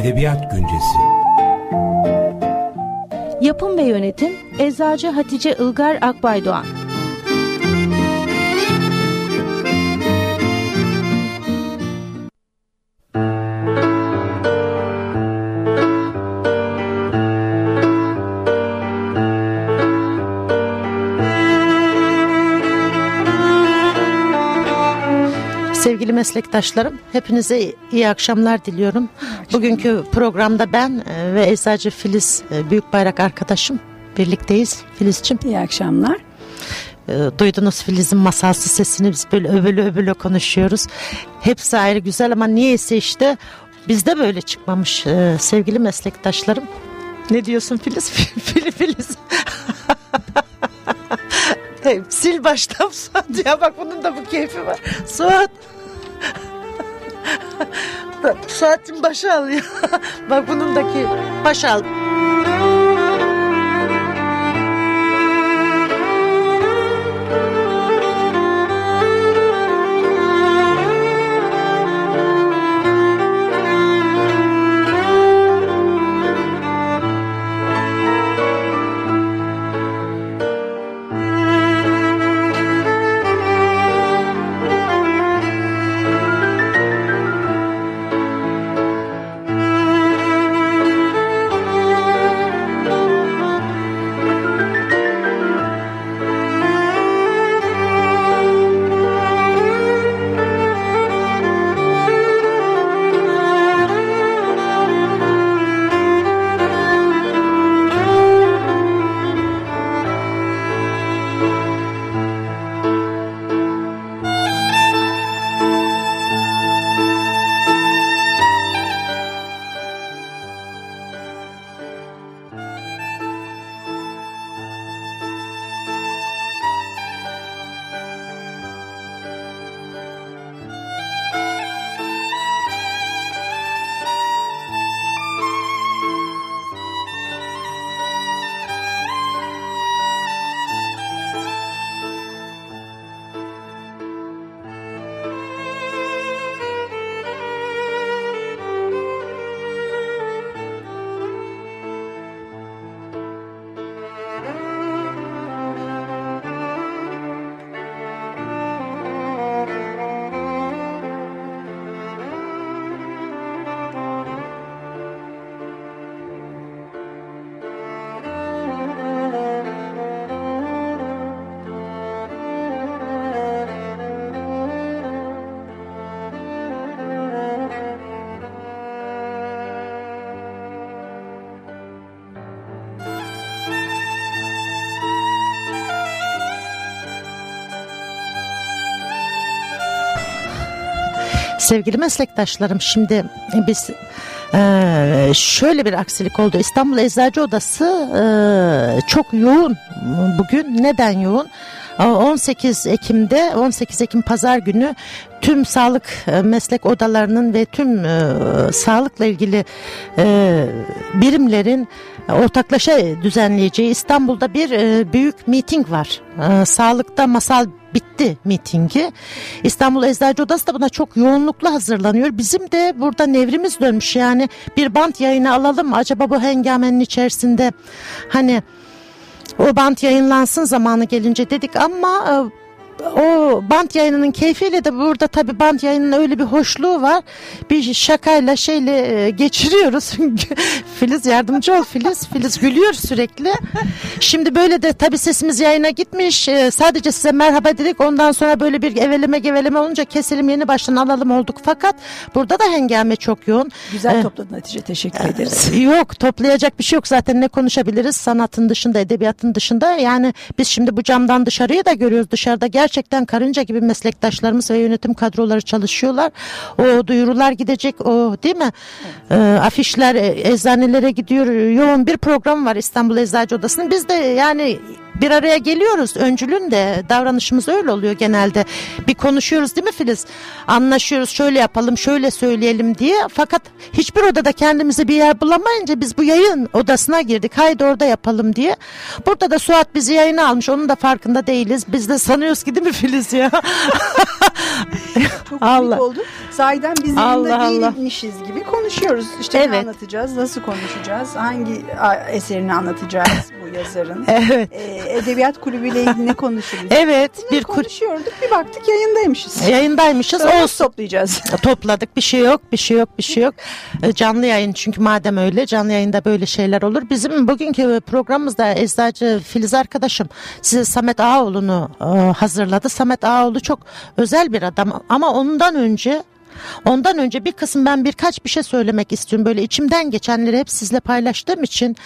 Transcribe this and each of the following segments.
Edebiyat Güncesi. Yapım ve Yönetim Eczacı Hatice Ilgar Akbaydoğan meslektaşlarım, hepinize iyi akşamlar diliyorum. Bugünkü programda ben e, ve Eczacı Filiz e, Büyükbayrak arkadaşım birlikteyiz. Filiz'cim. İyi akşamlar. E, duydunuz Filiz'in masalsı sesini biz böyle övülü övülü konuşuyoruz. Hepsi ayrı güzel ama niyeyse işte bizde böyle çıkmamış sevgili meslektaşlarım. Ne diyorsun Filiz? Filiz Filiz. Sil baştan Suat ya bak bunun da bu keyfi var. Suat. Suat'cığım başa al ya. bak bunun da keyfi. Başa al. Sevgili meslektaşlarım şimdi biz e, şöyle bir aksilik oldu. İstanbul Eczacı Odası e, çok yoğun bugün. Neden yoğun? 18 Ekim'de 18 Ekim Pazar günü tüm sağlık e, meslek odalarının ve tüm e, sağlıkla ilgili e, birimlerin ortaklaşa düzenleyeceği İstanbul'da bir büyük miting var. Sağlıkta masal bitti mitingi. İstanbul Eczacı Odası da buna çok yoğunlukla hazırlanıyor. Bizim de burada nevrimiz dönmüş yani bir bant yayını alalım? Acaba bu hengamenin içerisinde hani o bant yayınlansın zamanı gelince dedik ama o bant yayınının keyfiyle de burada tabi bant yayının öyle bir hoşluğu var. Bir şakayla şeyle e, geçiriyoruz. Filiz yardımcı ol Filiz. Filiz gülüyor sürekli. Şimdi böyle de tabi sesimiz yayına gitmiş. E, sadece size merhaba dedik. Ondan sonra böyle bir eveleme geveleme olunca keselim yeni baştan alalım olduk. Fakat burada da hengame çok yoğun. Güzel ee, topladın Hatice. Teşekkür ederiz. Yok toplayacak bir şey yok. Zaten ne konuşabiliriz? Sanatın dışında, edebiyatın dışında. Yani biz şimdi bu camdan dışarıyı da görüyoruz. Dışarıda gerçekten gerçekten karınca gibi meslektaşlarımız ve yönetim kadroları çalışıyorlar. O duyurular gidecek o değil mi? Evet. E, afişler eczanelere gidiyor. Yoğun bir program var İstanbul Eczacı Odası'nın. Biz de yani bir araya geliyoruz. Öncülün de davranışımız öyle oluyor genelde. Bir konuşuyoruz değil mi Filiz? Anlaşıyoruz şöyle yapalım şöyle söyleyelim diye. Fakat hiçbir odada kendimize bir yer bulamayınca biz bu yayın odasına girdik. Haydi orada yapalım diye. Burada da Suat bizi yayına almış. Onun da farkında değiliz. Biz de sanıyoruz ki değil mi Filiz ya? Çok Allah. oldu. Sahiden biz Allah. değilmişiz gibi konuşuyoruz. İşte ne Evet. anlatacağız, nasıl konuşacağız, hangi eserini anlatacağız bu yazarın. Evet. Ee, edebiyat kulübüyle ilgili ne konuşuruz? Evet Bunları bir konuşuyorduk bir baktık yayındaymışız. yayındaymışız. Sonra Olsun. toplayacağız. Topladık bir şey yok bir şey yok bir şey yok. E, Canlı yayın çünkü madem öyle canlı yayında böyle şeyler olur. Bizim bugünkü programımızda eczacı Filiz arkadaşım size Samet Ağoğlu'nu e, hazırladı. Samet Ağoğlu çok özel bir adam ama ondan önce Ondan önce bir kısım ben birkaç bir şey söylemek istiyorum. Böyle içimden geçenleri hep sizle paylaştığım için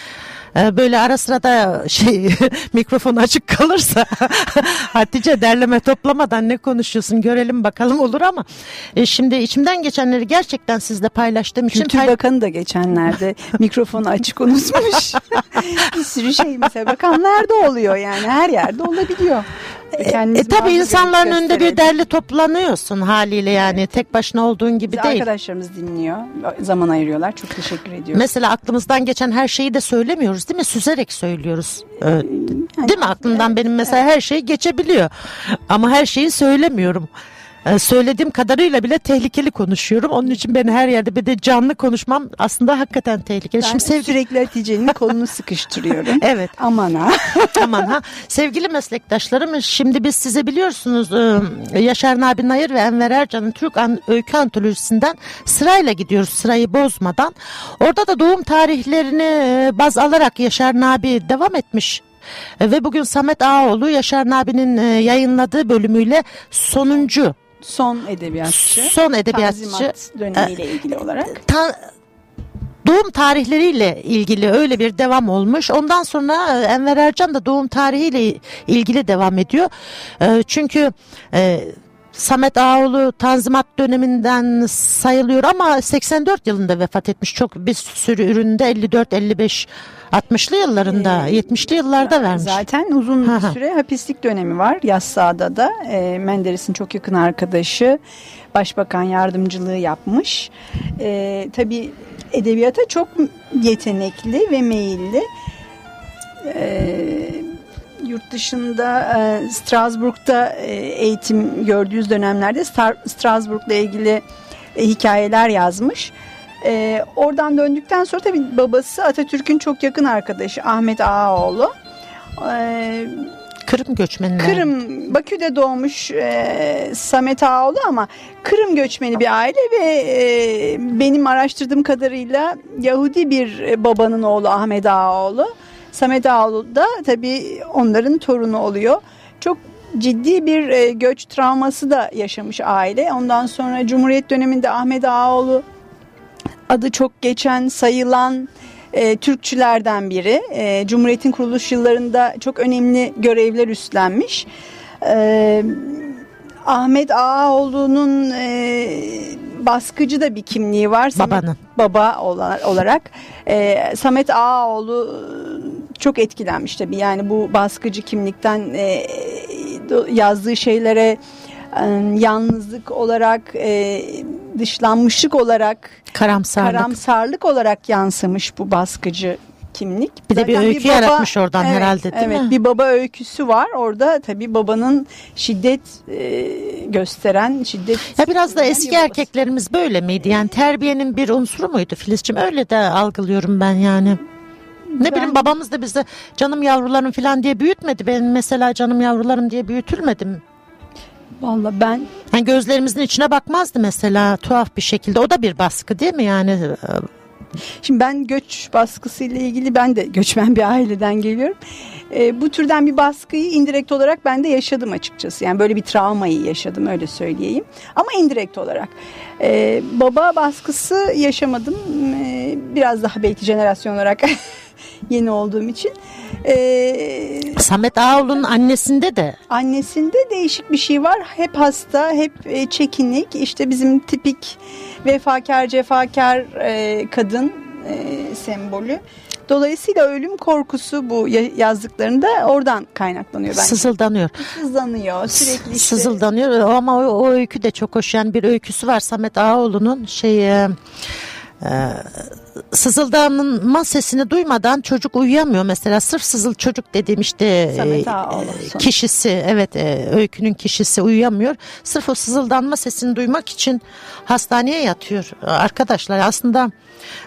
e, böyle ara sıra da şey mikrofon açık kalırsa Hatice derleme toplamadan ne konuşuyorsun görelim bakalım olur ama e, şimdi içimden geçenleri gerçekten sizle paylaştığım için Kültür Bakanı da geçenlerde mikrofonu açık unutmuş. bir sürü şey mesela bakanlarda oluyor yani her yerde olabiliyor. E, Kendinizi tabii muhafaza insanların edip önünde bir derli toplanıyorsun haliyle yani tek başına olduğun gibi Bizi değil. Arkadaşlarımız dinliyor. Zaman ayırıyorlar. Çok teşekkür ediyoruz. Mesela aklımızdan geçen her şeyi de söylemiyoruz değil mi? Süzerek söylüyoruz. Ee, değil mi? Aklımdan benim mesela her şey geçebiliyor. Ama her şeyi söylemiyorum. Ee, söylediğim kadarıyla bile tehlikeli konuşuyorum. Onun için ben her yerde bir de canlı konuşmam aslında hakikaten tehlikeli. ben Şimdi sevgili sürekli Hatice'nin kolunu sıkıştırıyorum. Evet. Aman ha. Aman ha. Sevgili meslektaşlarım şimdi biz size biliyorsunuz e, Yaşar Nabi Nayır ve Enver Ercan'ın Türk An Öykü Antolojisi'nden sırayla gidiyoruz sırayı bozmadan. Orada da doğum tarihlerini e, baz alarak Yaşar Nabi devam etmiş. E, Ve bugün Samet Ağoğlu Yaşar Nabi'nin e, yayınladığı bölümüyle sonuncu Son edebiyatçı. son edebiyatçı Tanzimat dönemiyle ilgili olarak. ta- doğum tarihleriyle ilgili öyle bir devam olmuş. Ondan sonra e, Enver Ercan da doğum tarihiyle ilgili devam ediyor. E, Çünkü e, Samet Ağoğlu Tanzimat döneminden sayılıyor ama 84 yılında vefat etmiş. Çok bir sürü üründe 54 55 60'lı yıllarında, 70'li yıllarda vermiş. Zaten uzun bir süre hapislik dönemi var. Yassıada da e, Menderes'in çok yakın arkadaşı başbakan yardımcılığı yapmış. E, tabii edebiyata çok yetenekli ve meyilli. E, yurt dışında e, Strasbourg'da e, eğitim gördüğü dönemlerde Star- Strasbourg'la ilgili e, hikayeler yazmış. E, oradan döndükten sonra tabii babası Atatürk'ün çok yakın arkadaşı Ahmet Ağaoğlu. E, Kırım göçmeninden. Kırım, Bakü'de doğmuş e, Samet Ağaoğlu ama Kırım göçmeni bir aile ve e, benim araştırdığım kadarıyla Yahudi bir e, babanın oğlu Ahmet Ağaoğlu. Samet Ağaoğlu da tabii onların torunu oluyor. Çok ciddi bir e, göç travması da yaşamış aile. Ondan sonra Cumhuriyet döneminde Ahmet Ağaoğlu adı çok geçen sayılan e, Türkçülerden biri. E, Cumhuriyet'in kuruluş yıllarında çok önemli görevler üstlenmiş. E, Ahmet Ağaoğlu'nun e, baskıcı da bir kimliği var. Babanın. Baba ola- olarak. E, Samet Ağaoğlu çok etkilenmiş tabii. Yani bu baskıcı kimlikten e, yazdığı şeylere e, yalnızlık olarak, e, dışlanmışlık olarak Karamsarlık. karamsarlık olarak yansımış bu baskıcı kimlik. Bir de bir öykü yaratmış oradan herhalde, değil evet, mi? Bir baba öyküsü var. Orada tabii babanın şiddet e, gösteren, şiddet Ya biraz da eski bir erkeklerimiz böyle miydi? Yani terbiyenin bir unsuru muydu Filizciğim? Öyle de algılıyorum ben yani. Ne Ben- bileyim babamız da bize canım yavrularım falan diye büyütmedi. Ben mesela canım yavrularım diye büyütülmedim. Vallahi ben Yani gözlerimizin içine bakmazdı mesela tuhaf bir şekilde. O da bir baskı değil mi yani? Şimdi ben göç baskısıyla ilgili ben de göçmen bir aileden geliyorum. Ee, bu türden bir baskıyı indirekt olarak ben de yaşadım açıkçası. Yani böyle bir travmayı yaşadım öyle söyleyeyim. Ama indirekt olarak. Ee, baba baskısı yaşamadım. Ee, biraz daha belki jenerasyon olarak yeni olduğum için. Ee, Samet Ağoğlu'nun annesinde de Annesinde değişik bir şey var. Hep hasta, hep e, çekinik. İşte bizim tipik vefakar, cefakar e, kadın e, sembolü. Dolayısıyla ölüm korkusu bu ya- yazdıklarında oradan kaynaklanıyor bence. sızıldanıyor. Sızlanıyor sürekli işte. Sızıldanıyor ama o, o öykü de çok hoş. Yani bir öyküsü var Samet Ağoğlu'nun şey e, sızıldanma sesini duymadan çocuk uyuyamıyor mesela sırf sızıl çocuk dediğim işte e, sonuç. kişisi evet e, öykünün kişisi uyuyamıyor sırf o sızıldanma sesini duymak için hastaneye yatıyor arkadaşlar aslında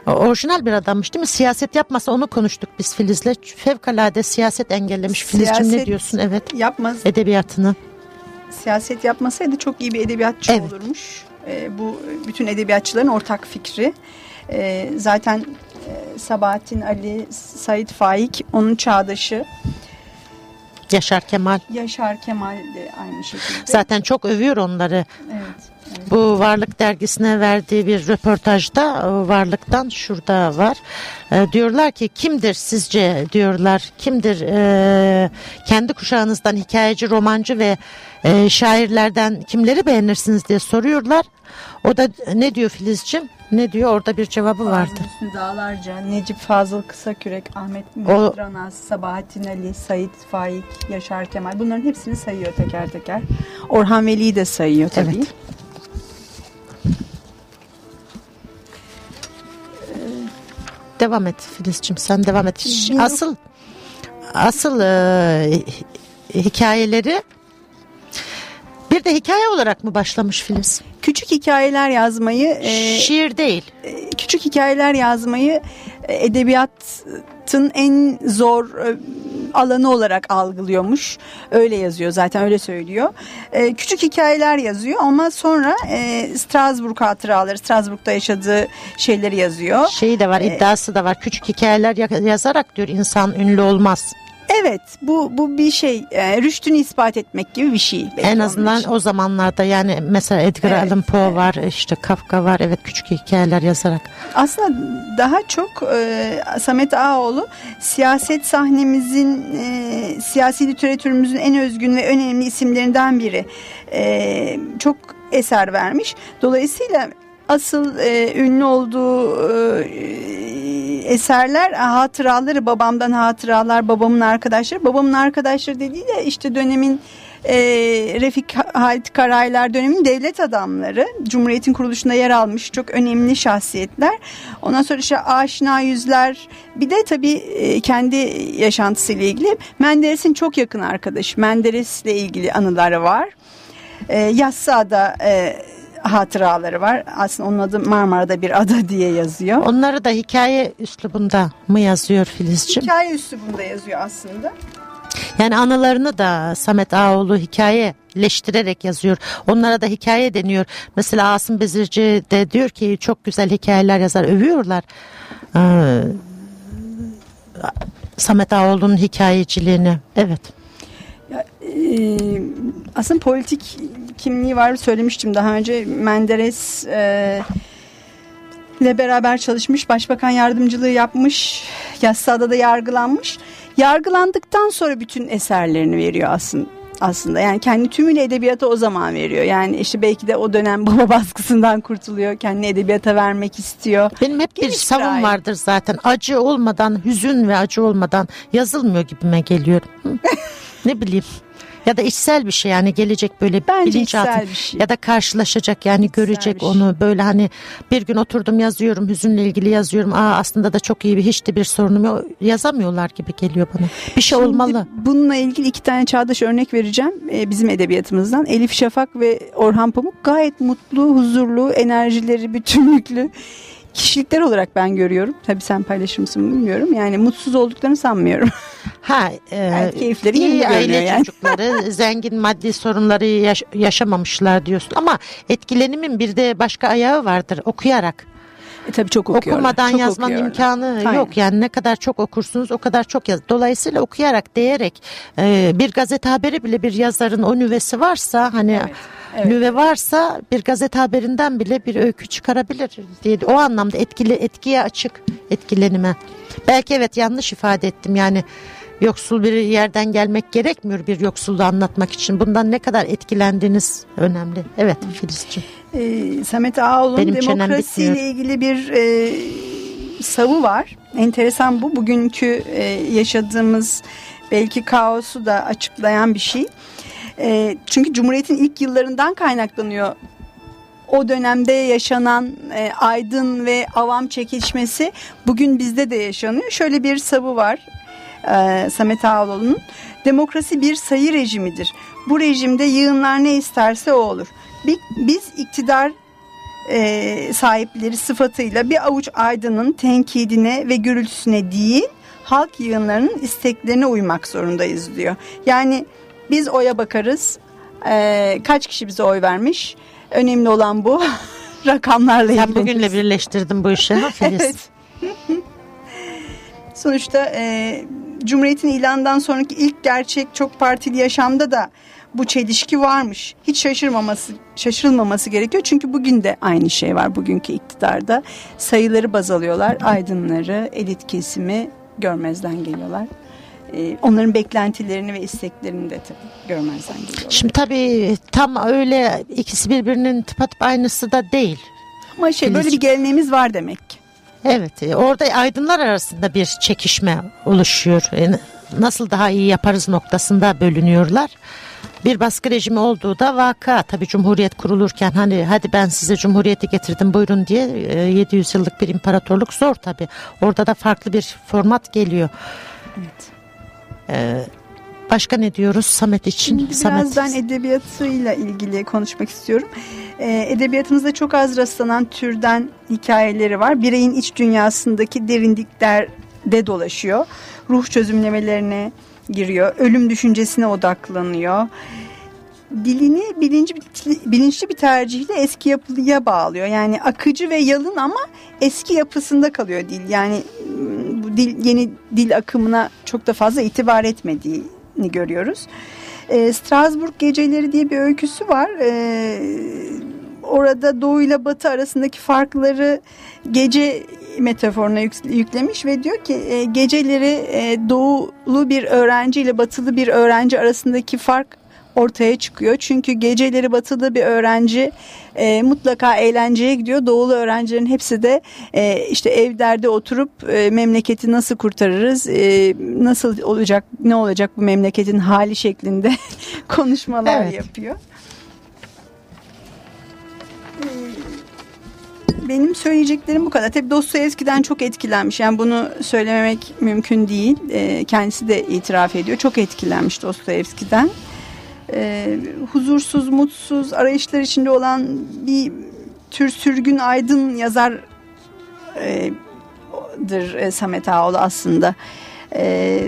orijinal bir adammış değil mi siyaset yapmasa onu konuştuk biz Filiz'le fevkalade siyaset engellemiş Filizciğim ne diyorsun evet Yapmaz. edebiyatını siyaset yapmasaydı çok iyi bir edebiyatçı Evet. olurmuş. Bu bütün edebiyatçıların ortak fikri. Ee, zaten e, Sabahattin Ali, Said Faik onun çağdaşı. Yaşar Kemal Yaşar Kemal de aynı şekilde. zaten çok övüyor onları Evet. Bu Varlık dergisine verdiği bir röportajda o varlıktan şurada var. E, diyorlar ki kimdir sizce diyorlar kimdir e, kendi kuşağınızdan hikayeci, romancı ve e, şairlerden kimleri beğenirsiniz diye soruyorlar. O da ne diyor Filizcim? Ne diyor? Orada bir cevabı vardı. Hüsnü Dağlarca, Necip Fazıl Kısakürek, Ahmet O- Mehmet Ranaz, Sabahattin Ali, Said Faik, Yaşar Kemal bunların hepsini sayıyor teker teker. Orhan Veli'yi de sayıyor tabii. Evet. Devam et Filizcim sen devam et. Benim- Asıl asıl e, hikayeleri bir de hikaye olarak mı başlamış Filiz? Küçük hikayeler yazmayı e, Şiir değil. küçük hikayeler yazmayı e, edebiyatın en zor e, alanı olarak algılıyormuş. Öyle yazıyor zaten öyle söylüyor. E, Küçük hikayeler yazıyor ama sonra e, Strasbourg hatıraları, Strasbourg'da yaşadığı şeyleri yazıyor. Şeyi de var, iddiası da var. Küçük hikayeler ya- yazarak diyor insan ünlü olmaz. Evet bu bu bir şey e, rüştünü ispat etmek gibi bir şey. en azından o zamanlarda yani mesela Edgar Evet, Allan Poe var, işte Kafka var. Evet küçük hikayeler yazarak. Aslında daha çok e, Samet Ağaoğlu siyaset sahnemizin, e, siyasi literatürümüzün en özgün ve önemli isimlerinden biri. E, çok eser vermiş. Dolayısıyla asıl e, ünlü olduğu e, eserler hatıraları babamdan hatıralar babamın arkadaşları babamın arkadaşları dediği de işte dönemin e, Refik Halit Karaylar dönemin devlet adamları Cumhuriyet'in kuruluşunda yer almış çok önemli şahsiyetler. Ondan sonra işte aşina yüzler bir de tabii e, kendi yaşantısıyla ilgili Menderes'in çok yakın arkadaşı Menderes'le ilgili anıları var. E, Yassıada e, hatıraları var. Aslında onun adı Marmara'da bir ada diye yazıyor. Onları da hikaye üslubunda mı yazıyor Filizciğim? Hikaye üslubunda yazıyor aslında. Yani anılarını da Samet Ağoğlu hikayeleştirerek yazıyor. Onlara da hikaye deniyor. Mesela Asım Bezirci de diyor ki çok güzel hikayeler yazar. Övüyorlar. Ee, Samet Ağoğlu'nun hikayeciliğini. Evet. Ee, aslında politik kimliği var söylemiştim daha önce Menderes e, ile beraber çalışmış başbakan yardımcılığı yapmış Yassıada da yargılanmış yargılandıktan sonra bütün eserlerini veriyor aslında aslında yani kendi tümüyle edebiyata o zaman veriyor yani işte belki de o dönem baba baskısından kurtuluyor kendini edebiyata vermek istiyor Benim hep bir Geniş bir savun aile. vardır zaten. Acı olmadan, hüzün ve acı olmadan yazılmıyor gibime geliyor. Ne bileyim. Ya da içsel bir şey yani gelecek böyle Bence bilinçaltı içsel bir şey. ya da karşılaşacak yani görecek bir şey. onu böyle hani bir gün oturdum yazıyorum hüzünle ilgili yazıyorum. Aa aslında da çok iyi bir hiç de bir sorunum yok. Yazamıyorlar gibi geliyor bana. Bir şey Şimdi olmalı. Bununla ilgili iki tane çağdaş örnek vereceğim e, bizim edebiyatımızdan. Elif Şafak ve Orhan Pamuk gayet mutlu, huzurlu, enerjileri bütünlüklü kişilikler olarak ben görüyorum. Tabii sen paylaşır mısın bilmiyorum. Yani mutsuz olduklarını sanmıyorum. Ha, e, Gayet keyifleri iyi aile yani. çocukları zengin maddi sorunları yaş- yaşamamışlar diyorsun ama etkilenimin bir de başka ayağı vardır okuyarak. E, tabii çok okuyorlar. Okumadan çok yazmanın okuyorlar. imkanı Aynen. yok yani ne kadar çok okursunuz o kadar çok yaz. Dolayısıyla okuyarak değerek e, bir gazete haberi bile bir yazarın o nüvesi varsa hani Evet, evet. nüve varsa bir gazete haberinden bile bir öykü çıkarabilir diye o anlamda etkili etkiye açık etkilenime. Belki evet yanlış ifade ettim yani yoksul bir yerden gelmek gerekmiyor bir yoksulluğu anlatmak için. Bundan ne kadar etkilendiğiniz önemli. Evet Filizciğim. e, Samet Ağaoğlu'nun Benim demokrasiyle ilgili bir e, savı var. Enteresan bu. Bugünkü e, yaşadığımız belki kaosu da açıklayan bir şey. E, çünkü Cumhuriyet'in ilk yıllarından kaynaklanıyor o dönemde yaşanan e, aydın ve avam çekişmesi bugün bizde de yaşanıyor. Şöyle bir savı var e, Samet Ağaoğlu'nun. Demokrasi bir sayı rejimidir. Bu rejimde yığınlar ne isterse o olur. Biz iktidar e, sahipleri sıfatıyla bir avuç aydının tenkidine ve gürültüsüne değil halk yığınlarının isteklerine uymak zorundayız diyor. Yani biz oya bakarız. E, kaç kişi bize oy vermiş? Önemli olan bu. Rakamlarla Sen bugünle birleştirdin bu işi evet. Sonuçta e, Cumhuriyet'in ilanından sonraki ilk gerçek çok partili yaşamda da bu çelişki varmış. Hiç şaşırmaması şaşırılmaması gerekiyor. Çünkü bugün de aynı şey var bugünkü iktidarda. Sayıları baz alıyorlar. Aydınları, elit kesimi görmezden geliyorlar. Ee, onların beklentilerini ve isteklerini de tabii görmezden geliyorlar. Şimdi tabii tam öyle ikisi birbirinin tıpatıp aynısı da değil. Ama şey böyle bir geleneğimiz var demek ki. Evet e, orada aydınlar arasında bir çekişme oluşuyor. E, nasıl daha iyi yaparız noktasında bölünüyorlar. Bir baskı rejimi olduğu da vaka. Tabii Cumhuriyet kurulurken hani hadi ben size Cumhuriyeti getirdim buyurun diye 700 e, yıllık bir imparatorluk zor tabii. Orada da farklı bir format geliyor. Evet. Ee, başka ne diyoruz Samet için? Şimdi Samet. biraz ben edebiyatıyla ilgili konuşmak istiyorum. Ee, edebiyatımızda çok az rastlanan türden hikayeleri var. Bireyin iç dünyasındaki derinliklerde dolaşıyor. Ruh çözümlemelerine giriyor. Ölüm düşüncesine odaklanıyor. Dilini bilinci, bilinçli bir tercihle eski yapıya bağlıyor. Yani akıcı ve yalın ama eski yapısında kalıyor dil. Yani bu dil yeni dil akımına çok da fazla itibar etmediğini görüyoruz. E, Strasbourg Geceleri diye bir öyküsü var. E, orada doğu ile batı arasındaki farkları gece metaforuna yüklemiş ve diyor ki e, geceleri e, doğulu bir öğrenci ile batılı bir öğrenci arasındaki fark ortaya çıkıyor. Çünkü geceleri batılı bir öğrenci e, mutlaka eğlenceye gidiyor. Doğulu öğrencilerin hepsi de e, işte evlerde oturup e, memleketi nasıl kurtarırız, e, nasıl olacak, ne olacak bu memleketin hali şeklinde konuşmalar evet. yapıyor. benim söyleyeceklerim bu kadar. Tabii Dostoyevski'den çok etkilenmiş. Yani bunu söylememek mümkün değil. E, kendisi de itiraf ediyor. Çok etkilenmiş Dostoyevski'den. E, huzursuz, mutsuz, arayışlar içinde olan bir tür sürgün aydın yazar e, dır e, Samet Ağoğlu aslında. E,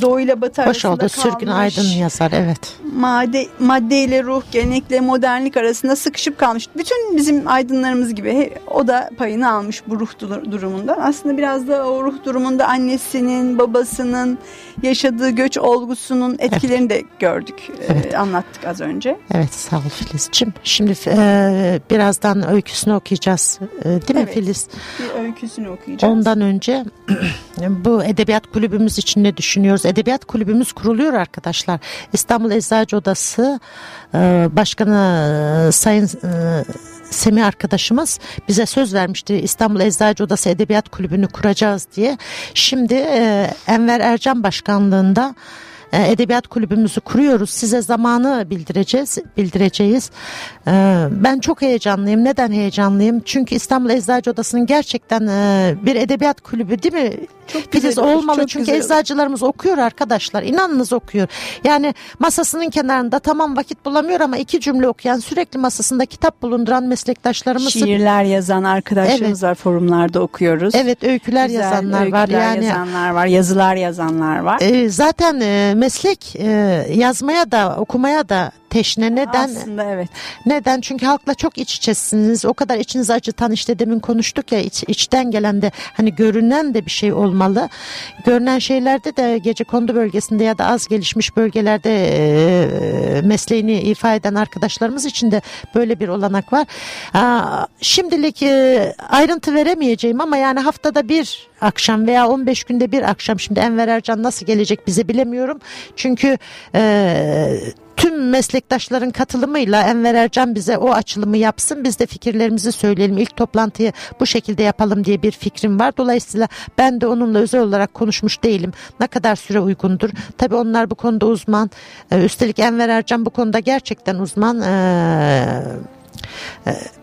Doğu ile Batı Hoş arasında oldu. kalmış. Sürgün Aydın yazar evet. Madde, madde ile ruh, gelenekle modernlik arasında sıkışıp kalmış. Bütün bizim aydınlarımız gibi o da payını almış bu ruh durumundan. Aslında biraz da o ruh durumunda annesinin, babasının yaşadığı göç olgusunun etkilerini evet. de gördük. E, evet. Ee, anlattık az önce. Evet sağ ol Filizciğim. Şimdi e, birazdan öyküsünü okuyacağız. E, değil evet, mi Filiz? Bir öyküsünü okuyacağız. Ondan önce bu edebiyat kulübümüz için ne düşünüyoruz? Edebiyat kulübümüz kuruluyor arkadaşlar. İstanbul Eczacı Odası e, Başkanı e, Sayın e, Semih arkadaşımız bize söz vermişti İstanbul Eczacı Odası Edebiyat Kulübü'nü kuracağız diye. Şimdi Enver Ercan Başkanlığında e, edebiyat kulübümüzü kuruyoruz. Size zamanı bildireceğiz, bildireceğiz. E, ben çok heyecanlıyım. Neden heyecanlıyım? Çünkü İstanbul Eczacı Odası'nın gerçekten e, bir edebiyat kulübü değil mi? Çok Filiz olmalı çok çünkü güzel. eczacılarımız okuyor arkadaşlar. İnanınız okuyor. Yani masasının kenarında tamam vakit bulamıyor ama iki cümle okuyan sürekli masasında kitap bulunduran meslektaşlarımız. Şiirler yazan arkadaşlarımız evet. var forumlarda okuyoruz. Evet öyküler güzel, yazanlar öyküler var. Yani yazanlar var, yazılar yazanlar var. E, zaten e, meslek e, yazmaya da okumaya da teşne neden? Aslında evet. Neden? Çünkü halkla çok iç içesiniz. O kadar içinizi acıtan işte demin konuştuk ya iç, içten gelen de hani görünen de bir şey olmalı. Görünen şeylerde de gece kondu bölgesinde ya da az gelişmiş bölgelerde e, mesleğini ifa eden arkadaşlarımız için de böyle bir olanak var. Aa, şimdilik e, ayrıntı veremeyeceğim ama yani haftada bir akşam veya 15 günde bir akşam şimdi Enver Ercan nasıl gelecek bize bilemiyorum. Çünkü e, tüm meslektaşların katılımıyla Enver Ercan bize o açılımı yapsın. Biz de fikirlerimizi söyleyelim. İlk toplantıyı bu şekilde yapalım diye bir fikrim var. Dolayısıyla ben de onunla özel olarak konuşmuş değilim. Ne kadar süre uygundur? Tabii onlar bu konuda uzman. Ee, üstelik Enver Ercan bu konuda gerçekten uzman. Ee,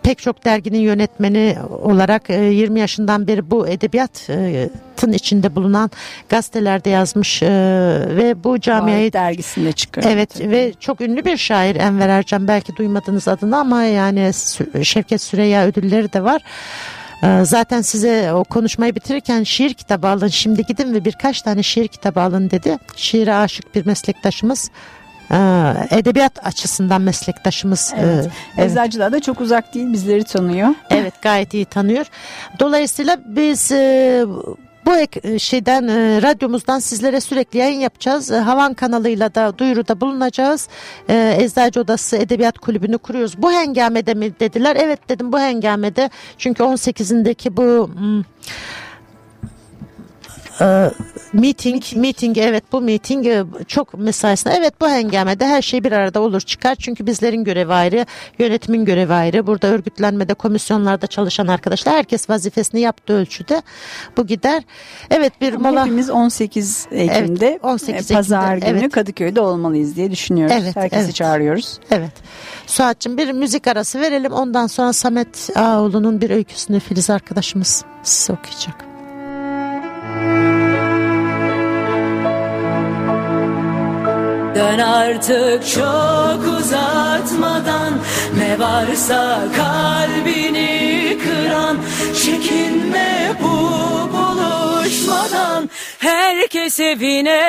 pek çok derginin yönetmeni olarak e, 20 yaşından beri bu edebiyatın içinde bulunan gazetelerde yazmış e, ve bu camiayı dergisinde çıkıyor. Evet ve çok ünlü bir şair Enver Ercan belki duymadınız adını ama yani Şevket Süreyya ödülleri de var. Ee, Zaten size o konuşmayı bitirirken şiir kitabı alın şimdi gidin ve birkaç tane şiir kitabı alın dedi. Şiire aşık bir meslektaşımız e, edebiyat açısından meslektaşımız. Evet. e, evet. Eczacılar da çok uzak değil bizleri tanıyor. Evet gayet iyi tanıyor. Dolayısıyla biz e, bu ek- şeyden e, radyomuzdan sizlere sürekli yayın yapacağız. E, Havan kanalıyla da duyuruda bulunacağız. E, Eczacı Odası Edebiyat Kulübü'nü kuruyoruz. Bu hengamede mi dediler? Evet dedim bu hengamede. Çünkü 18'indeki bu hmm, e, meeting, meeting evet bu meeting e, çok mesaisinde evet bu hengamede her şey bir arada olur çıkar çünkü bizlerin görevi ayrı yönetimin görevi ayrı burada örgütlenmede komisyonlarda çalışan arkadaşlar herkes vazifesini yaptığı ölçüde bu gider evet bir mola Hepimiz 18 Ekim'de Evet, 18 e, pazar Ekim'de, günü evet. Kadıköy'de olmalıyız diye düşünüyoruz. Evet, Herkesi evet. çağırıyoruz. evet Suat'cığım bir müzik arası verelim ondan sonra Samet Ağoğlu'nun bir öyküsünü Filiz arkadaşımız size okuyacak. Dön artık çok uzatmadan Ne varsa kalbini kıran Çekinme bu buluşmadan Herkes evine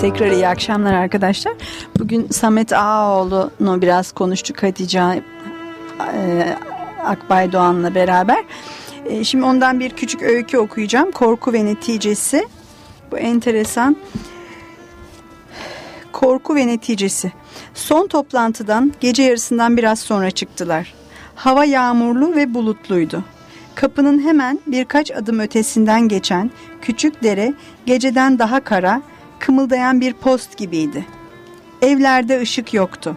Tekrar iyi akşamlar arkadaşlar. Bugün Samet Ağaoğlu'nu biraz konuştuk Hatice e, Akbay Doğan'la beraber. E, şimdi ondan bir küçük öykü okuyacağım. Korku ve neticesi. Bu enteresan. Korku ve neticesi. Son toplantıdan gece yarısından biraz sonra çıktılar. Hava yağmurlu ve bulutluydu. Kapının hemen birkaç adım ötesinden geçen küçük dere geceden daha kara, kımıldayan bir post gibiydi. Evlerde ışık yoktu.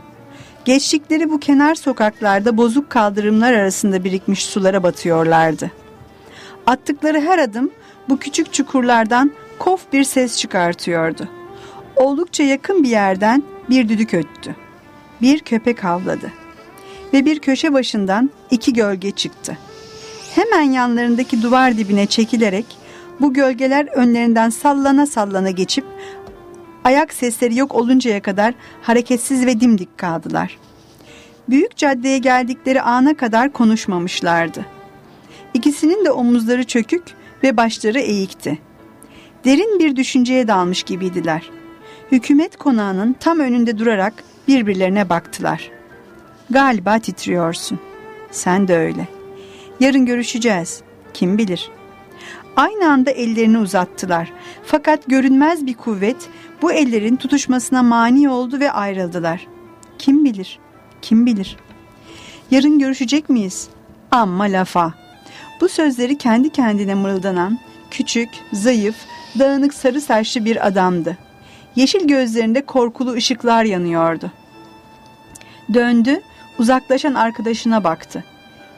Geçtikleri bu kenar sokaklarda bozuk kaldırımlar arasında birikmiş sulara batıyorlardı. Attıkları her adım bu küçük çukurlardan kof bir ses çıkartıyordu. Oldukça yakın bir yerden bir düdük öttü. Bir köpek havladı. Ve bir köşe başından iki gölge çıktı. Hemen yanlarındaki duvar dibine çekilerek bu gölgeler önlerinden sallana sallana geçip ayak sesleri yok oluncaya kadar hareketsiz ve dimdik kaldılar. Büyük caddeye geldikleri ana kadar konuşmamışlardı. İkisinin de omuzları çökük ve başları eğikti. Derin bir düşünceye dalmış gibiydiler. Hükümet konağının tam önünde durarak birbirlerine baktılar. Galiba titriyorsun. Sen de öyle. Yarın görüşeceğiz. Kim bilir. Aynı anda ellerini uzattılar. Fakat görünmez bir kuvvet bu ellerin tutuşmasına mani oldu ve ayrıldılar. Kim bilir? Kim bilir? Yarın görüşecek miyiz? Amma lafa. Bu sözleri kendi kendine mırıldanan, küçük, zayıf, dağınık sarı saçlı bir adamdı. Yeşil gözlerinde korkulu ışıklar yanıyordu. Döndü, uzaklaşan arkadaşına baktı.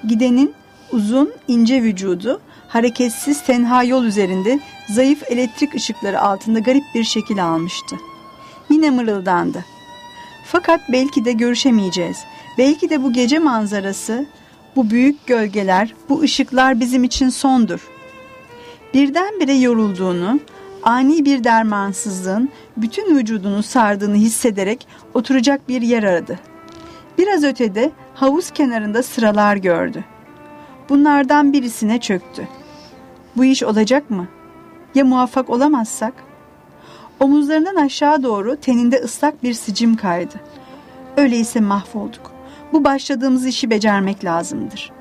Gidenin uzun, ince vücudu, hareketsiz tenha yol üzerinde zayıf elektrik ışıkları altında garip bir şekil almıştı. Yine mırıldandı. Fakat belki de görüşemeyeceğiz. Belki de bu gece manzarası, bu büyük gölgeler, bu ışıklar bizim için sondur. Birdenbire yorulduğunu, ani bir dermansızlığın bütün vücudunu sardığını hissederek oturacak bir yer aradı. Biraz ötede havuz kenarında sıralar gördü. Bunlardan birisine çöktü. Bu iş olacak mı? Ya muvaffak olamazsak? Omuzlarından aşağı doğru teninde ıslak bir sicim kaydı. Öyleyse mahvolduk. Bu başladığımız işi becermek lazımdır.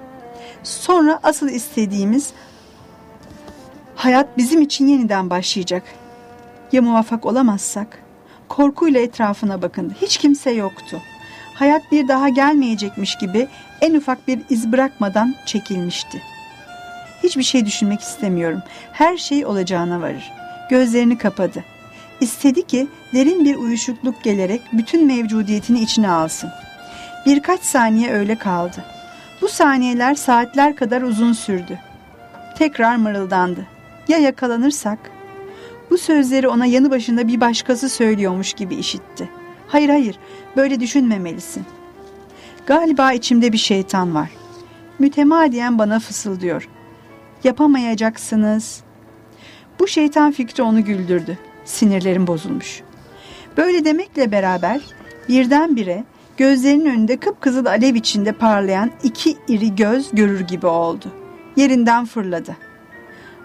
Sonra asıl istediğimiz hayat bizim için yeniden başlayacak. Ya muvaffak olamazsak? Korkuyla etrafına bakındı. Hiç kimse yoktu. Hayat bir daha gelmeyecekmiş gibi en ufak bir iz bırakmadan çekilmişti. Hiçbir şey düşünmek istemiyorum. Her şey olacağına varır. Gözlerini kapadı. İstedi ki derin bir uyuşukluk gelerek bütün mevcudiyetini içine alsın. Birkaç saniye öyle kaldı. Bu saniyeler saatler kadar uzun sürdü. Tekrar mırıldandı. Ya yakalanırsak? Bu sözleri ona yanı başında bir başkası söylüyormuş gibi işitti. Hayır hayır, böyle düşünmemelisin. Galiba içimde bir şeytan var. Mütemadiyen bana fısıldıyor. Yapamayacaksınız. Bu şeytan fikri onu güldürdü. Sinirlerim bozulmuş. Böyle demekle beraber birdenbire gözlerinin önünde kıpkızıl alev içinde parlayan iki iri göz görür gibi oldu. Yerinden fırladı.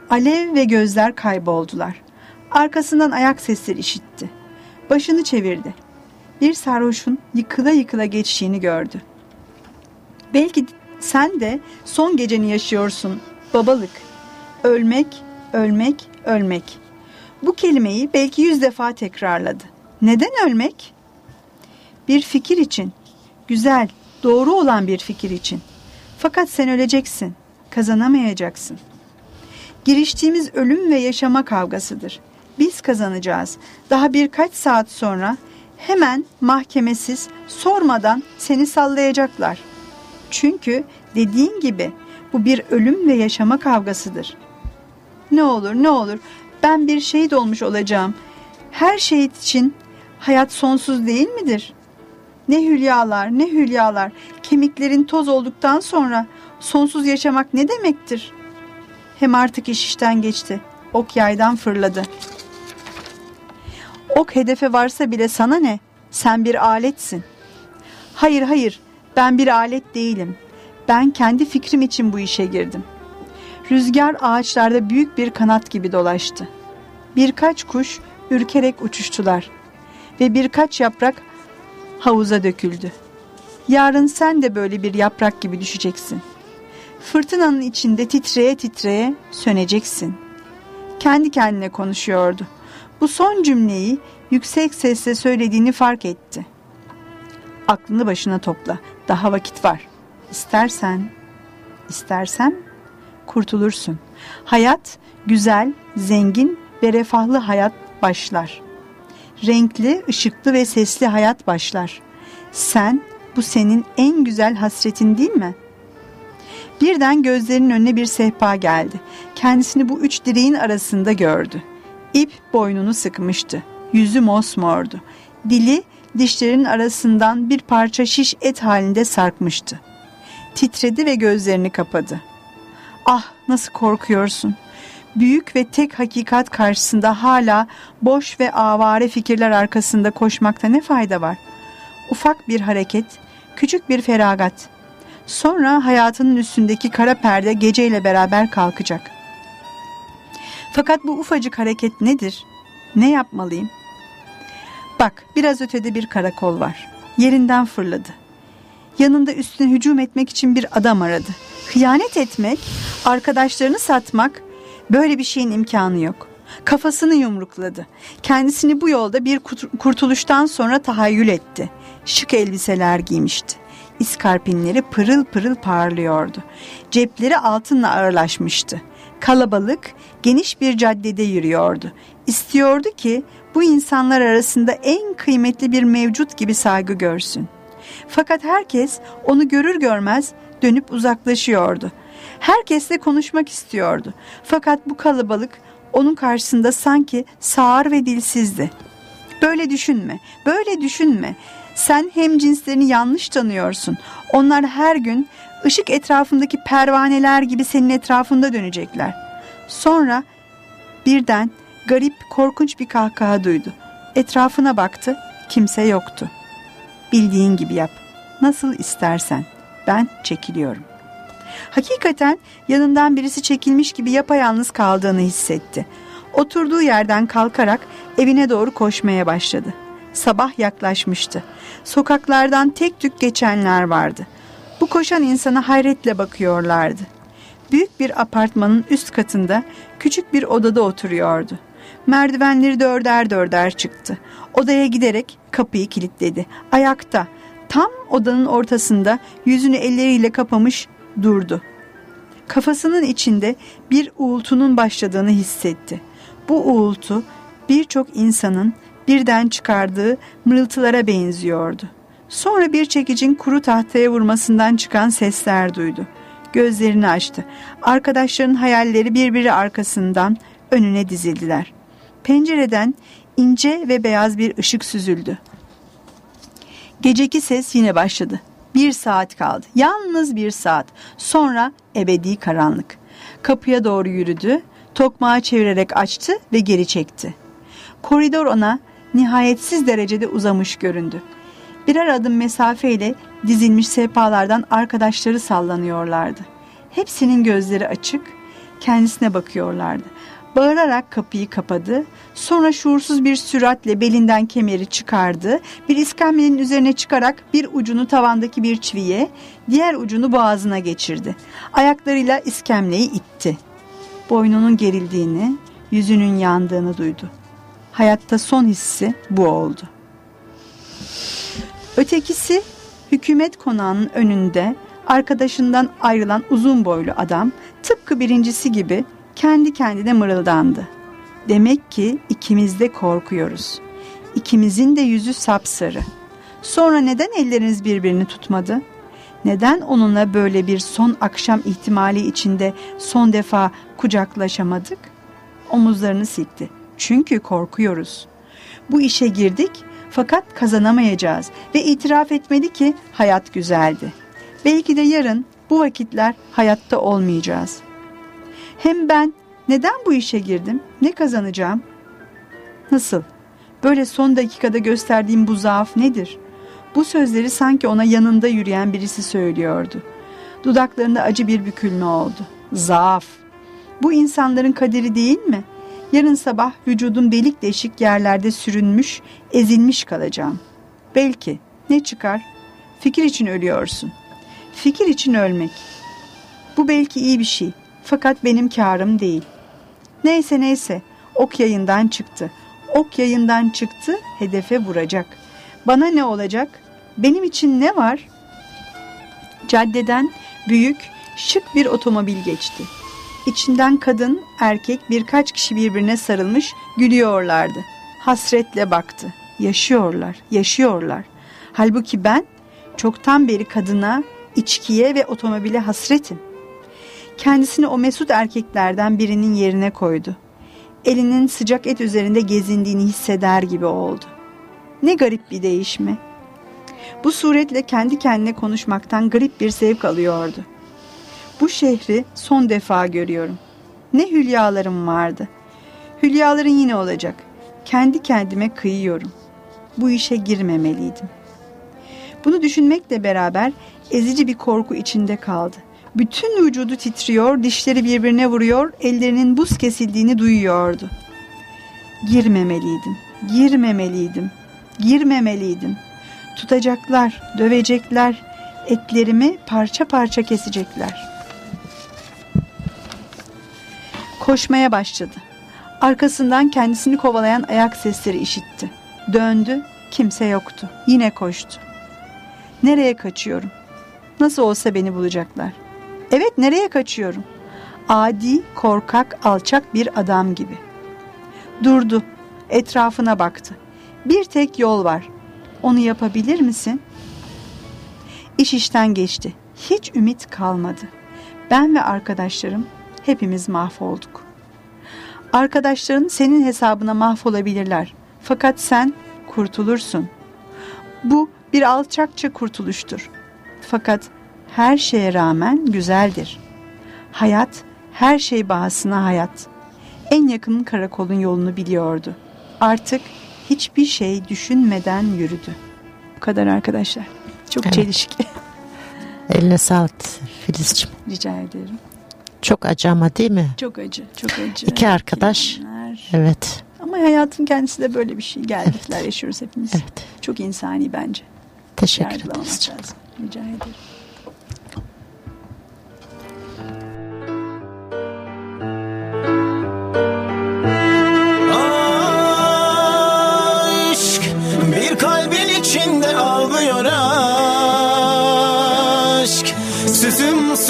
Alev ve gözler kayboldular. Arkasından ayak sesleri işitti. Başını çevirdi. Bir sarhoşun yıkıla yıkıla geçtiğini gördü. Belki sen de son geceni yaşıyorsun babalık. Ölmek, ölmek, ölmek. Bu kelimeyi belki yüz defa tekrarladı. Neden ölmek? Bir fikir için. Güzel, doğru olan bir fikir için. Fakat sen öleceksin. Kazanamayacaksın. Giriştiğimiz ölüm ve yaşama kavgasıdır. Biz kazanacağız. Daha birkaç saat sonra hemen mahkemesiz, sormadan seni sallayacaklar. Çünkü dediğin gibi Bu bir ölüm ve yaşama kavgasıdır. Ne olur ne olur ben bir şehit olmuş olacağım. Her şehit için hayat sonsuz değil midir? Ne hülyalar ne hülyalar kemiklerin toz olduktan sonra sonsuz yaşamak ne demektir? Hem artık iş işten geçti. Ok yaydan fırladı. Ok hedefe varsa bile sana ne? Sen bir aletsin. Hayır hayır ben bir alet değilim. Ben kendi fikrim için bu işe girdim. Rüzgar ağaçlarda büyük bir kanat gibi dolaştı. Birkaç kuş ürkerek uçuştular ve birkaç yaprak havuza döküldü. Yarın sen de böyle bir yaprak gibi düşeceksin. Fırtınanın içinde titreye titreye söneceksin. Kendi kendine konuşuyordu. Bu son cümleyi yüksek sesle söylediğini fark etti. Aklını başına topla. Daha vakit var. İstersen, istersen kurtulursun. Hayat güzel, zengin ve refahlı hayat başlar. Renkli, ışıklı ve sesli hayat başlar. Sen bu senin en güzel hasretin değil mi? Birden gözlerinin önüne bir sehpa geldi. Kendisini bu üç direğin arasında gördü. İp boynunu sıkmıştı. Yüzü mosmordu. Dili dişlerin arasından bir parça şiş et halinde sarkmıştı. Titredi ve gözlerini kapadı. Ah nasıl korkuyorsun. Büyük ve tek hakikat karşısında hala boş ve avare fikirler arkasında koşmakta ne fayda var? Ufak bir hareket, küçük bir feragat. Sonra hayatının üstündeki kara perde geceyle beraber kalkacak. Fakat bu ufacık hareket nedir? Ne yapmalıyım? Bak biraz ötede bir karakol var. Yerinden fırladı. Yanında üstüne hücum etmek için bir adam aradı. Hıyanet etmek, arkadaşlarını satmak böyle bir şeyin imkanı yok. Kafasını yumrukladı. Kendisini bu yolda bir kurtuluştan sonra tahayyül etti. Şık elbiseler giymişti. İskarpinleri pırıl pırıl parlıyordu. Cepleri altınla ağırlaşmıştı. Kalabalık, geniş bir caddede yürüyordu. İstiyordu ki bu insanlar arasında en kıymetli bir mevcut gibi saygı görsün. Fakat herkes onu görür görmez dönüp uzaklaşıyordu. Herkesle konuşmak istiyordu. Fakat bu kalabalık onun karşısında sanki sağır ve dilsizdi. Böyle düşünme, böyle düşünme. Sen hem cinslerini yanlış tanıyorsun. Onlar her gün ışık etrafındaki pervaneler gibi senin etrafında dönecekler. Sonra birden garip, korkunç bir kahkaha duydu. Etrafına baktı, kimse yoktu. Bildiğin gibi yap. Nasıl istersen. Ben çekiliyorum. Hakikaten yanından birisi çekilmiş gibi yapayalnız kaldığını hissetti. Oturduğu yerden kalkarak evine doğru koşmaya başladı. Sabah yaklaşmıştı. Sokaklardan tek tük geçenler vardı. Bu koşan insana hayretle bakıyorlardı. Büyük bir apartmanın üst katında küçük bir odada oturuyordu. Merdivenleri dörder dörder çıktı. Odaya giderek kapıyı kilitledi. Ayakta, tam odanın ortasında yüzünü elleriyle kapamış durdu. Kafasının içinde bir uğultunun başladığını hissetti. Bu uğultu birçok insanın birden çıkardığı mırıltılara benziyordu. Sonra bir çekicin kuru tahtaya vurmasından çıkan sesler duydu. Gözlerini açtı. Arkadaşların hayalleri birbiri arkasından önüne dizildiler. Pencereden ince ve beyaz bir ışık süzüldü. Geceki ses yine başladı. Bir saat kaldı. Yalnız bir saat. Sonra ebedi karanlık. Kapıya doğru yürüdü. Tokmağı çevirerek açtı ve geri çekti. Koridor ona nihayetsiz derecede uzamış göründü. Birer adım mesafeyle dizilmiş sehpalardan arkadaşları sallanıyorlardı. Hepsinin gözleri açık, kendisine bakıyorlardı. Bağırarak kapıyı kapadı. Sonra şuursuz bir süratle belinden kemeri çıkardı. Bir iskemlenin üzerine çıkarak bir ucunu tavandaki bir çiviye, diğer ucunu boğazına geçirdi. Ayaklarıyla iskemleyi itti. Boynunun gerildiğini, yüzünün yandığını duydu. Hayatta son hissi bu oldu. Ötekisi hükümet konağının önünde arkadaşından ayrılan uzun boylu adam tıpkı birincisi gibi kendi kendine mırıldandı. Demek ki ikimiz de korkuyoruz. İkimizin de yüzü sapsarı. Sonra neden elleriniz birbirini tutmadı? Neden onunla böyle bir son akşam ihtimali içinde son defa kucaklaşamadık? Omuzlarını silkti. Çünkü korkuyoruz. Bu işe girdik fakat kazanamayacağız ve itiraf etmeli ki hayat güzeldi. Belki de yarın bu vakitler hayatta olmayacağız. Hem ben neden bu işe girdim? Ne kazanacağım? Nasıl? Böyle son dakikada gösterdiğim bu zaaf nedir? Bu sözleri sanki ona yanında yürüyen birisi söylüyordu. Dudaklarında acı bir bükülme oldu. Zaaf. Bu insanların kaderi değil mi? Yarın sabah vücudum delik deşik yerlerde sürünmüş, ezilmiş kalacağım. Belki. Ne çıkar? Fikir için ölüyorsun. Fikir için ölmek. Bu belki iyi bir şey. Fakat benim karım değil. Neyse neyse. Ok yayından çıktı. Ok yayından çıktı, hedefe vuracak. Bana ne olacak? Benim için ne var? Caddeden büyük, şık bir otomobil geçti. İçinden kadın, erkek birkaç kişi birbirine sarılmış gülüyorlardı. Hasretle baktı. Yaşıyorlar, yaşıyorlar. Halbuki ben çoktan beri kadına, içkiye ve otomobile hasretim. Kendisini o mesut erkeklerden birinin yerine koydu. Elinin sıcak et üzerinde gezindiğini hisseder gibi oldu. Ne garip bir değişme. Bu suretle kendi kendine konuşmaktan garip bir zevk alıyordu. Bu şehri son defa görüyorum. Ne hülyalarım vardı. Hülyaların yine olacak. Kendi kendime kıyıyorum. Bu işe girmemeliydim. Bunu düşünmekle beraber ezici bir korku içinde kaldı. Bütün vücudu titriyor, dişleri birbirine vuruyor, ellerinin buz kesildiğini duyuyordu. Girmemeliydim, girmemeliydim, girmemeliydim. Tutacaklar, dövecekler, etlerimi parça parça kesecekler. Koşmaya başladı. Arkasından kendisini kovalayan ayak sesleri işitti. Döndü, kimse yoktu. Yine koştu. Nereye kaçıyorum? Nasıl olsa beni bulacaklar. Evet nereye kaçıyorum? Adi, korkak, alçak bir adam gibi. Durdu. Etrafına baktı. Bir tek yol var. Onu yapabilir misin? İş işten geçti. Hiç ümit kalmadı. Ben ve arkadaşlarım hepimiz mahvolduk. Arkadaşların senin hesabına mahvolabilirler. Fakat sen kurtulursun. Bu bir alçakça kurtuluştur. Fakat her şeye rağmen güzeldir. Hayat her şey bahasına hayat. En yakın karakolun yolunu biliyordu. Artık hiçbir şey düşünmeden yürüdü. Bu kadar arkadaşlar. Çok Evet. çelişki. Eline sağlık Filizciğim. Rica ederim. Çok acı ama değil mi? Çok acı, çok acı. İki arkadaş. Günler. Evet. Ama hayatın kendisi de böyle bir şey. Gelgitler yaşıyoruz hepimiz. Evet. Çok insani bence. Teşekkür ederiz. Rica ederim.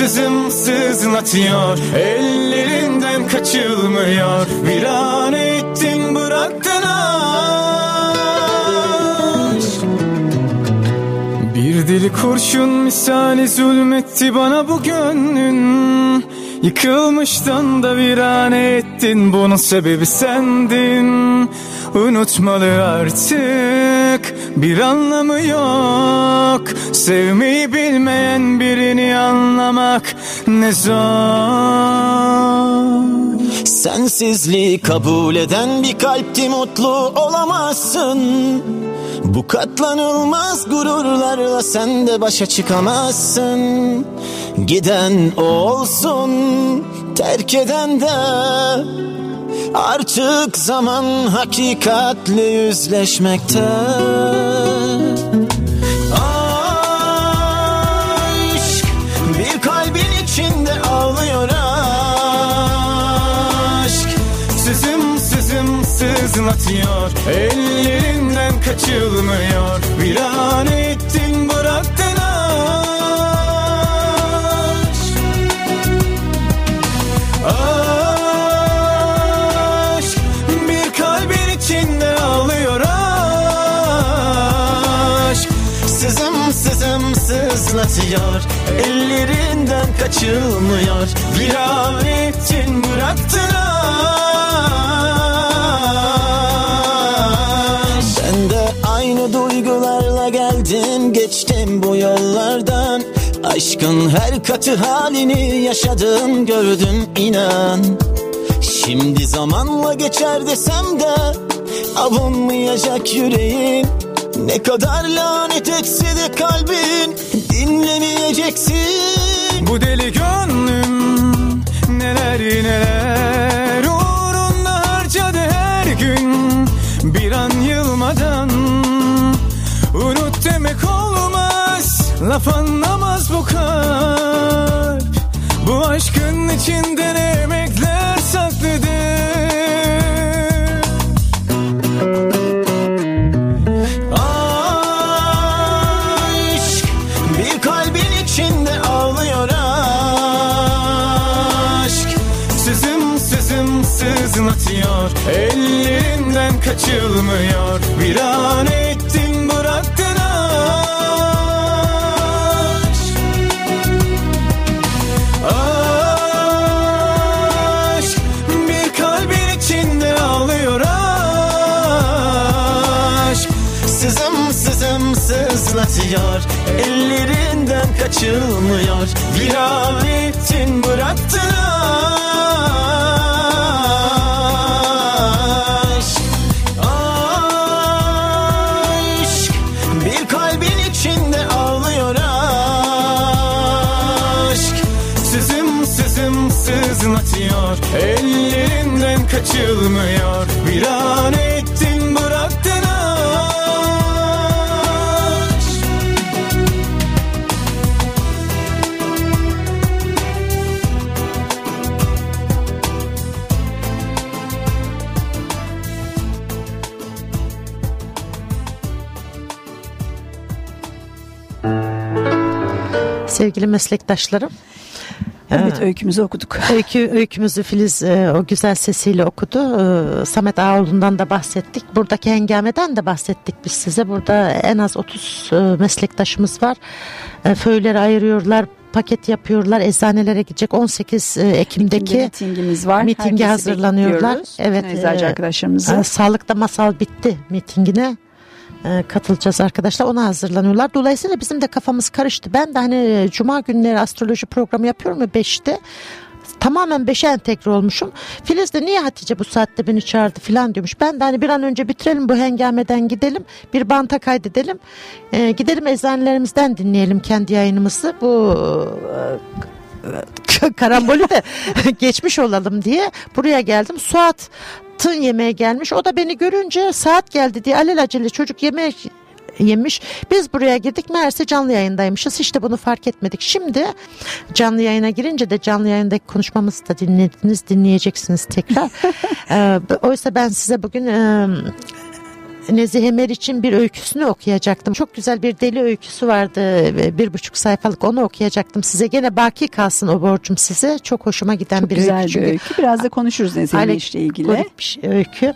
Sızım sızlatıyor Ellerinden kaçılmıyor. Bir an ettin bıraktın aşk Bir deli kurşun misali zulmetti bana bu gönlün. Yıkılmıştan da virane ettin Bunun sebebi sendin. Unutmalı artık Bir anlamı yok. Sevmeyi bilmeyen birini anlamak ne zor. Sensizliği kabul eden bir kalpti mutlu olamazsın. Bu katlanılmaz gururlarla sen de başa çıkamazsın. Giden olsun terk eden de. Artık zaman hakikatle yüzleşmekte sızlatıyor Ellerinden kaçılmıyor. Bir an ettin bıraktın aşk. Aşk bir kalbin içinde ağlıyor aşk. Sızım sızım sızlatıyor. Ellerinden kaçılmıyor. Bir ametin bıraktılar Ben de aynı duygularla geldim Geçtim bu yollardan. Aşkın her katı halini yaşadım gördüm inan. Şimdi zamanla geçer desem de Avunmayacak yüreğim. Ne kadar lanet etse de kalbin Dinlemeyeceksin Bu deli gönlüm neler neler uğrunda harcadı her gün. Bir an yılmadan unut demek olmaz. Laf anlamaz bu kalp. Bu aşkın içinde ne emekler saklıdır Kaçılmıyor Bir an ettin bıraktın aşk Aşk bir kalbin içinde ağlıyor. Aşk Sızım sızım sızlatıyor. Ellerinden kaçılmıyor. Bir ametin bıraktın aşk Kaçılmıyor Bir an ettin bıraktın aşk Sevgili meslektaşlarım. Evet öykümüzü okuduk. Öykü, öykümüzü Filiz e, o güzel sesiyle okudu. E, Samet Ağoğlu'ndan da bahsettik. Buradaki hengameden de bahsettik biz size. Burada en az 30 e, meslektaşımız var. E, föyleri ayırıyorlar, paket yapıyorlar. Eczanelere gidecek 18 e, Ekim'deki mitingimiz var. mitinge Herkesi hazırlanıyorlar. Evet, Eczacı e, arkadaşlarımızı. e, Sağlıkta Masal bitti mitingine e, katılacağız arkadaşlar. Ona hazırlanıyorlar. Dolayısıyla bizim de kafamız karıştı. Ben de hani e, cuma günleri astroloji programı yapıyorum ya 5'te. Tamamen 5'e entegre olmuşum. Filiz de niye Hatice bu saatte beni çağırdı falan diyormuş. Ben de hani bir an önce bitirelim bu hengameden gidelim. Bir banta kaydedelim. E, gidelim eczanelerimizden dinleyelim kendi yayınımızı. Bu e, karambolü de geçmiş olalım diye buraya geldim. Suat tın yemeğe gelmiş. O da beni görünce saat geldi diye alelacele çocuk yemek yemiş. Biz buraya girdik meğerse canlı yayındaymışız. Hiç de bunu fark etmedik. Şimdi canlı yayına girince de canlı yayındaki konuşmamızı da dinlediniz, dinleyeceksiniz tekrar. Ee, oysa ben size bugün e, Nezihe Meriç'in bir öyküsünü okuyacaktım. Çok güzel bir deli öyküsü vardı. Bir buçuk sayfalık onu okuyacaktım size. Gene baki kalsın o borcum size. Çok hoşuma giden Çok bir güzel öykü. bir çünkü. öykü. Biraz da konuşuruz Nezih'le işle ilgili. Alegorik bir şey- öykü.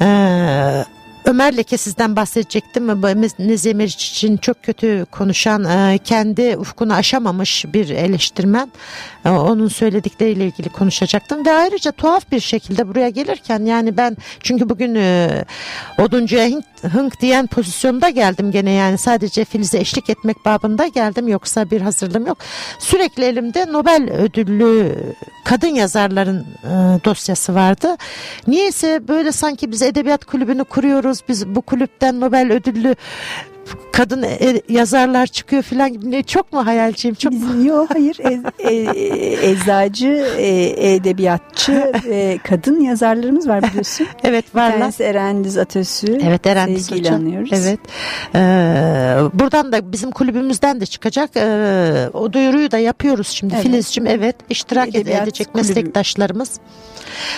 Ee, Ömer Lekesiz'den bahsedecektim. Nezihe Meriç için çok kötü konuşan, e, kendi ufkunu aşamamış bir eleştirmen. E, Onun söyledikleriyle ilgili konuşacaktım. Ve ayrıca tuhaf bir şekilde buraya gelirken yani ben çünkü bugün e, oduncuya hınk, hınk diyen pozisyonda geldim gene yani sadece Filiz'e eşlik etmek babında geldim yoksa bir hazırlığım yok. Sürekli elimde Nobel ödüllü kadın yazarların e, dosyası vardı. Niyeyse böyle sanki biz edebiyat kulübünü kuruyoruz. Biz bu kulüpten Nobel ödüllü kadın e, yazarlar çıkıyor filan gibi. Ne, Çok mu hayalciyim? Çok mu? Yok hayır ez- e- eczacı, e- edebiyatçı, e, kadın yazarlarımız var biliyorsun. Evet varlar. tanesi Eren Diz Atösü. Evet Eren Diz Sevgiyle Hoca. anıyoruz. Evet. Ee, buradan da bizim kulübümüzden de çıkacak. Ee, o duyuruyu da yapıyoruz şimdi. Evet. Filizcim evet iştirak ed- Edebiyat edecek kulübü. meslektaşlarımız.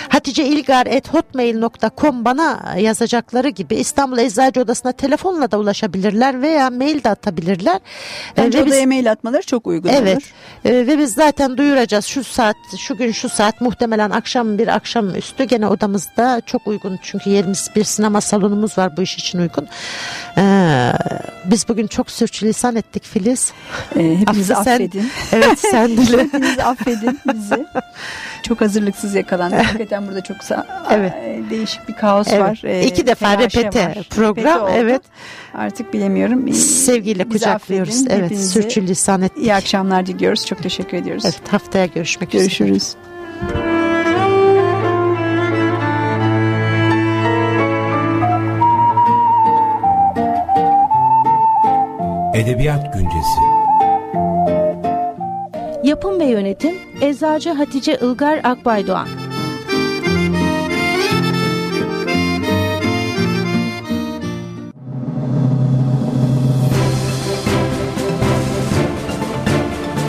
Hatice İlgar@hotmail.com bana yazacakları gibi İstanbul Eczacı Odası'na telefonla da ulaşabilirler. Ulaşabilirler veya mail de atabilirler. E, Bence ve biz- odaya mail atmaları çok uygun Evet olur. e, ve biz zaten duyuracağız şu saat şu gün şu saat muhtemelen akşam bir akşam üstü gene odamızda çok uygun çünkü yerimiz bir sinema salonumuz var bu iş için uygun. Ee, biz bugün çok sürçülisan ettik Filiz. Ee, hepinizi Affı sen- affedin. Evet sen dile. Hepinizi affedin bizi. Çok hazırlıksız yakalandık. Hakikaten burada çok Evet. değişik bir kaos Evet. var. E, İki defa repete program, Repete evet. Artık bilemiyorum. Ee, Sevgiyle bizi kucaklıyoruz. affedin. Evet Hepinize sürçülisan ettik. İyi akşamlar diliyoruz. Çok teşekkür ediyoruz. Evet haftaya görüşmek üzere. Görüşürüz. Edebiyat Güncesi Yapım ve yönetim Eczacı Hatice Ilgar Akbaydoğan